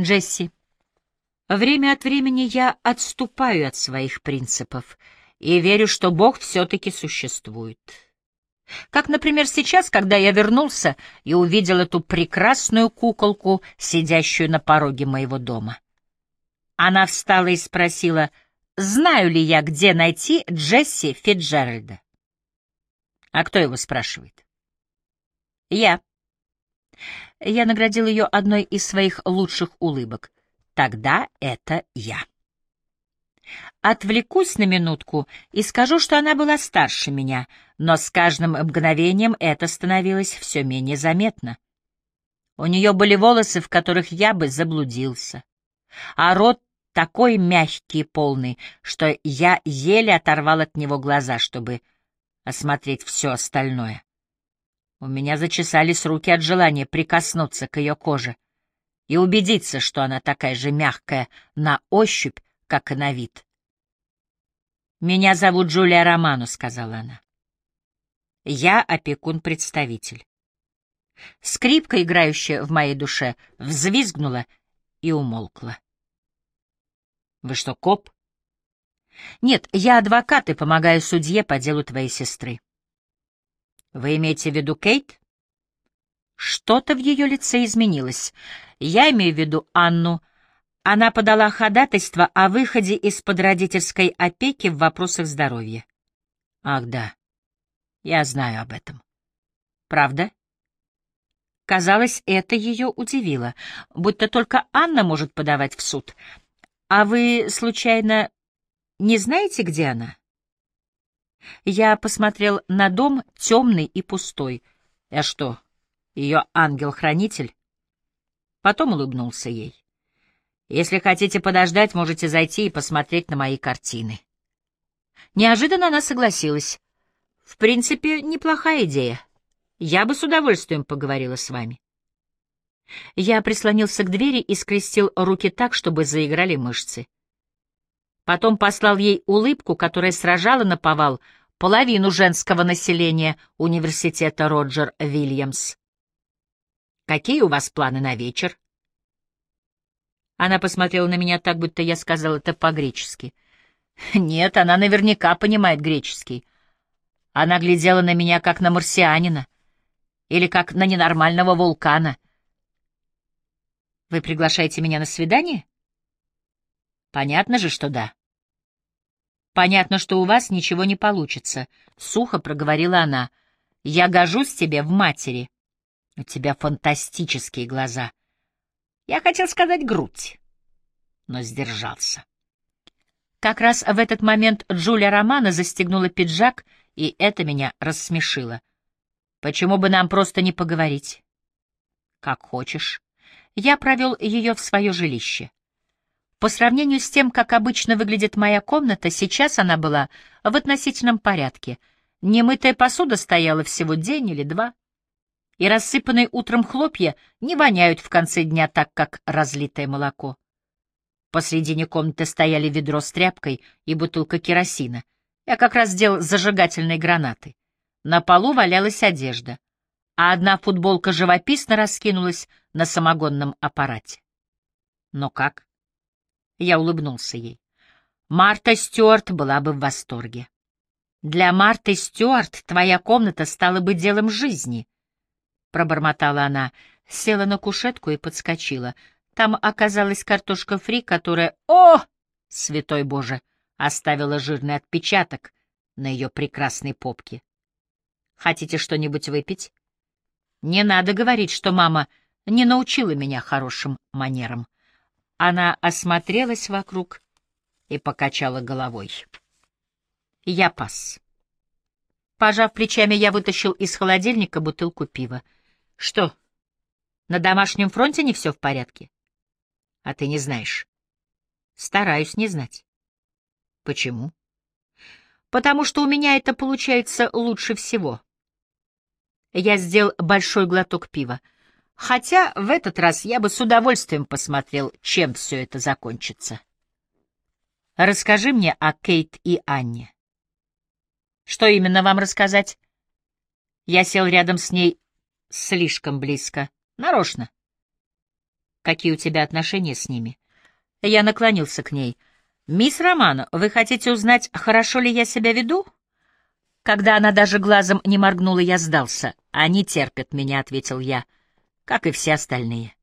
Джесси, время от времени я отступаю от своих принципов и верю, что Бог все-таки существует. Как, например, сейчас, когда я вернулся и увидел эту прекрасную куколку, сидящую на пороге моего дома. Она встала и спросила, знаю ли я, где найти Джесси Фитджеральда. А кто его спрашивает? Я. Я наградил ее одной из своих лучших улыбок. Тогда это я. Отвлекусь на минутку и скажу, что она была старше меня, но с каждым мгновением это становилось все менее заметно. У нее были волосы, в которых я бы заблудился, а рот такой мягкий и полный, что я еле оторвал от него глаза, чтобы осмотреть все остальное. У меня зачесались руки от желания прикоснуться к ее коже и убедиться, что она такая же мягкая на ощупь, как и на вид. «Меня зовут Джулия Роману», — сказала она. «Я опекун-представитель». Скрипка, играющая в моей душе, взвизгнула и умолкла. «Вы что, коп?» «Нет, я адвокат и помогаю судье по делу твоей сестры». «Вы имеете в виду Кейт?» Что-то в ее лице изменилось. Я имею в виду Анну она подала ходатайство о выходе из-под родительской опеки в вопросах здоровья. Ах да, я знаю об этом. Правда? Казалось, это ее удивило, будто только Анна может подавать в суд. А вы, случайно, не знаете, где она? Я посмотрел на дом темный и пустой. А что, ее ангел-хранитель? Потом улыбнулся ей. Если хотите подождать, можете зайти и посмотреть на мои картины. Неожиданно она согласилась. В принципе, неплохая идея. Я бы с удовольствием поговорила с вами. Я прислонился к двери и скрестил руки так, чтобы заиграли мышцы. Потом послал ей улыбку, которая сражала на повал половину женского населения университета Роджер Вильямс. «Какие у вас планы на вечер?» Она посмотрела на меня так, будто я сказал это по-гречески. Нет, она наверняка понимает греческий. Она глядела на меня, как на марсианина. Или как на ненормального вулкана. Вы приглашаете меня на свидание? Понятно же, что да. Понятно, что у вас ничего не получится, — сухо проговорила она. Я гожусь тебе в матери. У тебя фантастические глаза. Я хотел сказать грудь, но сдержался. Как раз в этот момент Джулия Романа застегнула пиджак, и это меня рассмешило. Почему бы нам просто не поговорить? Как хочешь. Я провел ее в свое жилище. По сравнению с тем, как обычно выглядит моя комната, сейчас она была в относительном порядке. Немытая посуда стояла всего день или два и рассыпанные утром хлопья не воняют в конце дня так, как разлитое молоко. Посредине комнаты стояли ведро с тряпкой и бутылка керосина. Я как раз сделал зажигательные гранаты. На полу валялась одежда, а одна футболка живописно раскинулась на самогонном аппарате. Но как? Я улыбнулся ей. Марта Стюарт была бы в восторге. Для Марты Стюарт твоя комната стала бы делом жизни — пробормотала она, села на кушетку и подскочила. Там оказалась картошка фри, которая... О! Святой Боже! Оставила жирный отпечаток на ее прекрасной попке. Хотите что-нибудь выпить? Не надо говорить, что мама не научила меня хорошим манерам. Она осмотрелась вокруг и покачала головой. Я пас. Пожав плечами, я вытащил из холодильника бутылку пива. Что, на домашнем фронте не все в порядке? А ты не знаешь. Стараюсь не знать. Почему? Потому что у меня это получается лучше всего. Я сделал большой глоток пива. Хотя в этот раз я бы с удовольствием посмотрел, чем все это закончится. Расскажи мне о Кейт и Анне. Что именно вам рассказать? Я сел рядом с ней слишком близко. Нарочно. Какие у тебя отношения с ними? Я наклонился к ней. «Мисс Романо, вы хотите узнать, хорошо ли я себя веду?» Когда она даже глазом не моргнула, я сдался. «Они терпят меня», — ответил я, — «как и все остальные».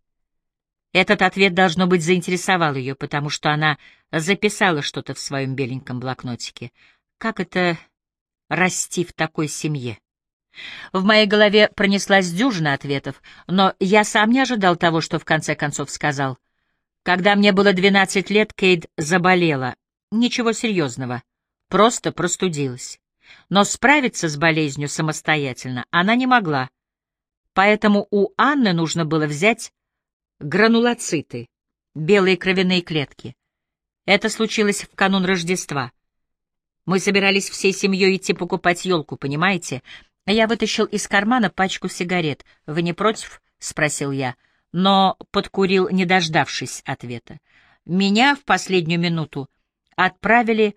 Этот ответ, должно быть, заинтересовал ее, потому что она записала что-то в своем беленьком блокнотике. Как это расти в такой семье? В моей голове пронеслась дюжина ответов, но я сам не ожидал того, что в конце концов сказал. Когда мне было 12 лет, Кейт заболела. Ничего серьезного, просто простудилась но справиться с болезнью самостоятельно она не могла. Поэтому у Анны нужно было взять гранулоциты, белые кровяные клетки. Это случилось в канун Рождества. Мы собирались всей семьей идти покупать елку, понимаете? Я вытащил из кармана пачку сигарет. «Вы не против?» — спросил я, но подкурил, не дождавшись ответа. Меня в последнюю минуту отправили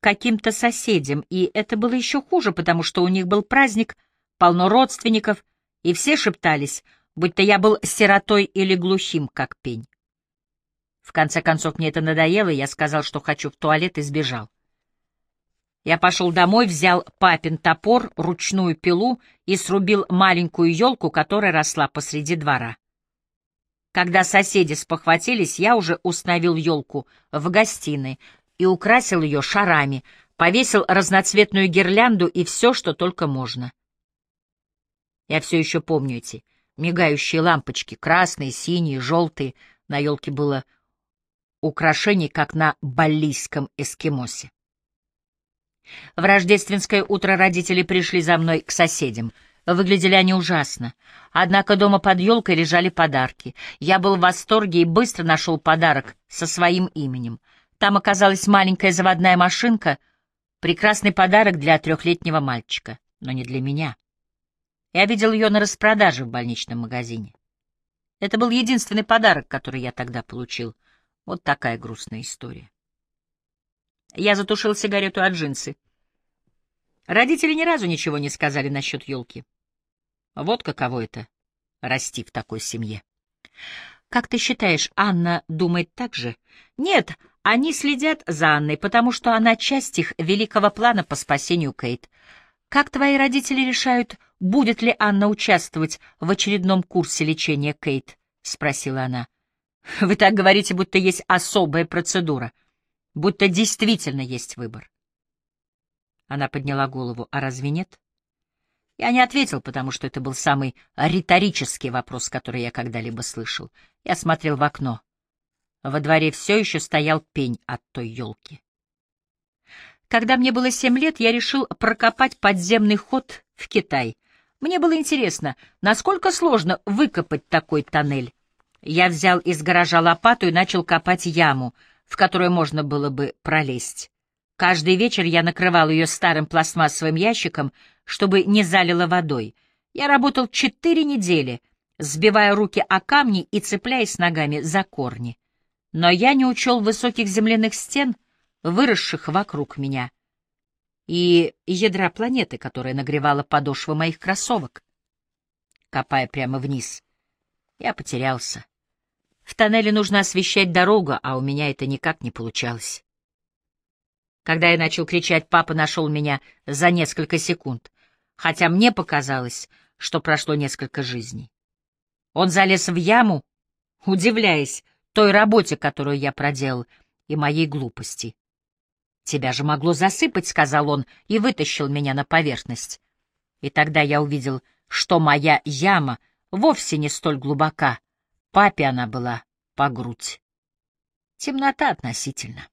каким-то соседям, и это было еще хуже, потому что у них был праздник, полно родственников, и все шептались, будто я был сиротой или глухим, как пень. В конце концов, мне это надоело, и я сказал, что хочу в туалет, и сбежал. Я пошел домой, взял папин топор, ручную пилу и срубил маленькую елку, которая росла посреди двора. Когда соседи спохватились, я уже установил елку в гостиной, и украсил ее шарами, повесил разноцветную гирлянду и все, что только можно. Я все еще помню эти мигающие лампочки, красные, синие, желтые. На елке было украшений, как на баллийском эскимосе. В рождественское утро родители пришли за мной к соседям. Выглядели они ужасно. Однако дома под елкой лежали подарки. Я был в восторге и быстро нашел подарок со своим именем. Там оказалась маленькая заводная машинка, прекрасный подарок для трехлетнего мальчика, но не для меня. Я видел ее на распродаже в больничном магазине. Это был единственный подарок, который я тогда получил. Вот такая грустная история. Я затушил сигарету от джинсы. Родители ни разу ничего не сказали насчет елки. Вот каково это — расти в такой семье. Как ты считаешь, Анна думает так же? Нет, они следят за Анной, потому что она часть их великого плана по спасению Кейт. Как твои родители решают, будет ли Анна участвовать в очередном курсе лечения Кейт? — спросила она. — Вы так говорите, будто есть особая процедура, будто действительно есть выбор. Она подняла голову. — А разве нет? Я не ответил, потому что это был самый риторический вопрос, который я когда-либо слышал. Я смотрел в окно. Во дворе все еще стоял пень от той елки. Когда мне было семь лет, я решил прокопать подземный ход в Китай. Мне было интересно, насколько сложно выкопать такой тоннель. Я взял из гаража лопату и начал копать яму, в которую можно было бы пролезть. Каждый вечер я накрывал ее старым пластмассовым ящиком, чтобы не залило водой. Я работал четыре недели, сбивая руки о камни и цепляясь ногами за корни но я не учел высоких земляных стен, выросших вокруг меня, и ядра планеты, которая нагревала подошвы моих кроссовок. Копая прямо вниз, я потерялся. В тоннеле нужно освещать дорогу, а у меня это никак не получалось. Когда я начал кричать, папа нашел меня за несколько секунд, хотя мне показалось, что прошло несколько жизней. Он залез в яму, удивляясь, той работе, которую я проделал, и моей глупости. «Тебя же могло засыпать», — сказал он, и вытащил меня на поверхность. И тогда я увидел, что моя яма вовсе не столь глубока. Папе она была по грудь. Темнота относительно.